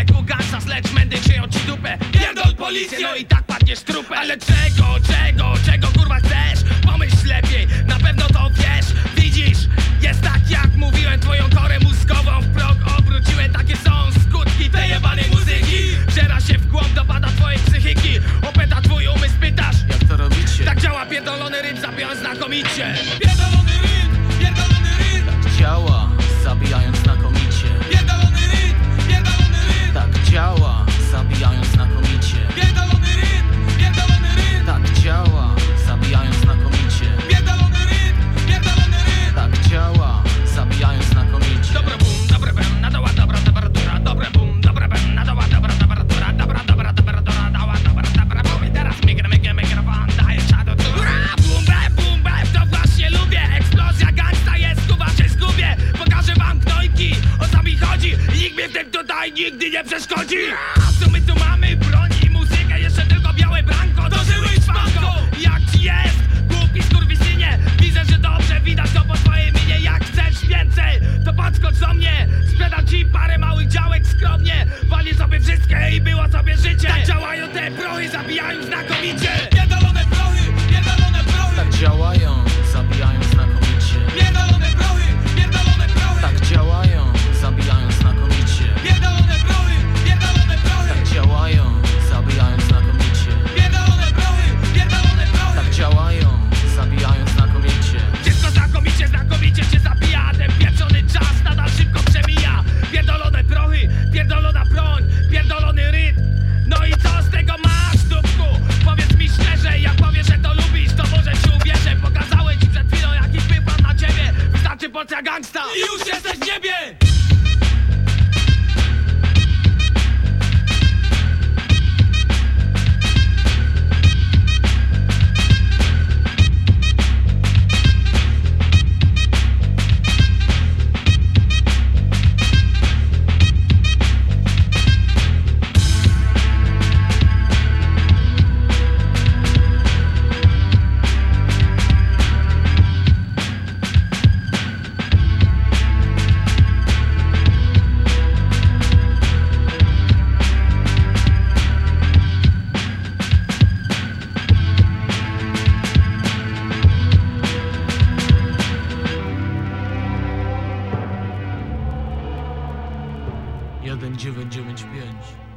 mleku gansa, lecz mędy cię oci dupę. Pierdol policję, no i tak padniesz trupę Ale czego, czego, czego kurwa chcesz? Pomyśl lepiej, na pewno to wiesz. broje zabijają znakomicie! 1995